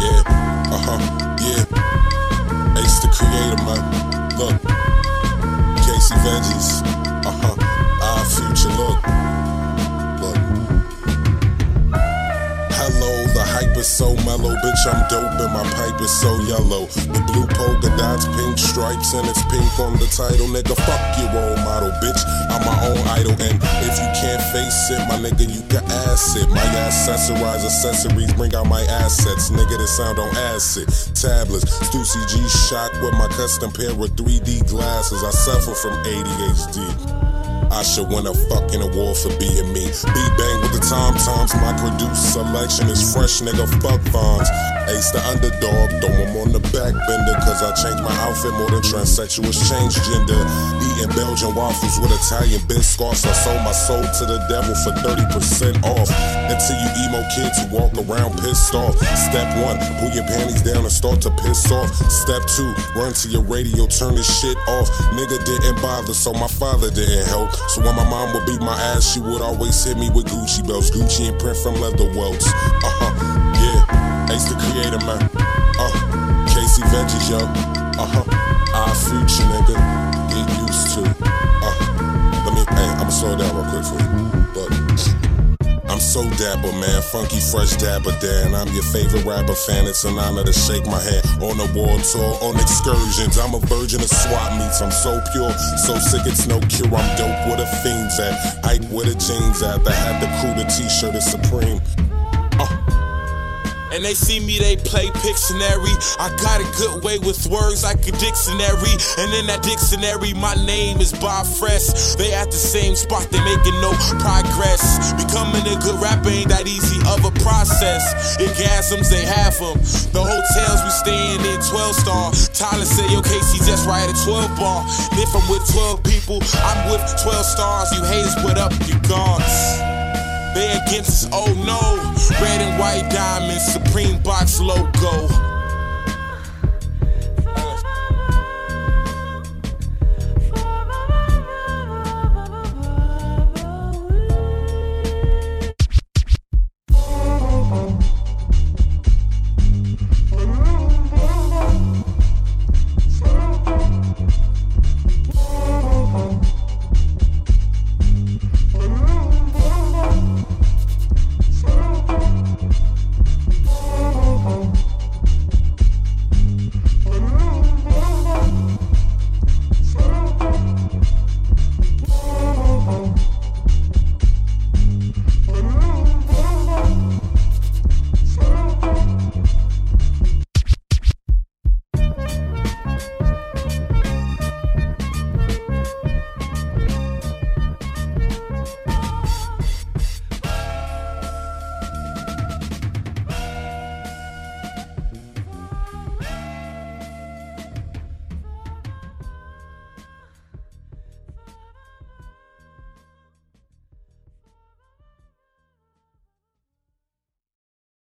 Yeah, uh huh, yeah. Ace the creator, man. Look, Casey Veggies, uh huh, Odd Future look. Is so mellow, bitch. I'm dope and my pipe is so yellow. The blue polka dots, pink stripes, and it's pink on the title. Nigga, fuck your role model, bitch. I'm my own idol, and if you can't face it, my nigga, you can ass it. My accessorize accessories, bring out my assets. Nigga, this sound on acid. Tablets, Stussy G shock with my custom pair of 3D glasses. I suffer from ADHD. I should win a fucking award for being me. Beat bang with the tom toms. My produced selection is fresh, nigga. Fuck Vons. Ace the underdog, throw him on the back bender. Cause I changed my outfit more than transsexuals change gender. Eating Belgian waffles with Italian biscuits. I sold my soul to the devil for 30% off. Until you emo kids who walk around pissed off. Step one, pull your panties down and start to piss off. Step two, run to your radio, turn this shit off. Nigga didn't bother, so my father didn't help. So when my mom would beat my ass, she would always hit me with Gucci belts. Gucci and print from leather welts. Uh huh, yeah. Uh, Casey Veggies, yo. Uh huh. Odd Future, nigga. Get used to. Uh, let me, hey, I'ma slow down real quick for you. Look. I'm so dapper, man. Funky, fresh dapper Dan. I'm your favorite rapper fan. It's an honor to shake my hand on a war tour, on excursions. I'm a virgin of swap meets. I'm so pure, so sick it's no cure. I'm dope with the fiends at. Hype with the jeans at. The hat, the crew, the t-shirt is supreme. And they see me, they play Pictionary. I got a good way with words like a dictionary. And in that dictionary, my name is Bob Fresh. They at the same spot, they making no progress. Becoming a good rapper ain't that easy of a process. Orgasms, they have them. The hotels we staying in, 12 star. Tyler said, yo, Casey just right at 12 bar. And if I'm with 12 people, I'm with 12 stars. You haters, put up your guards. They against us, oh no. Red and white diamonds, Supreme Box logo.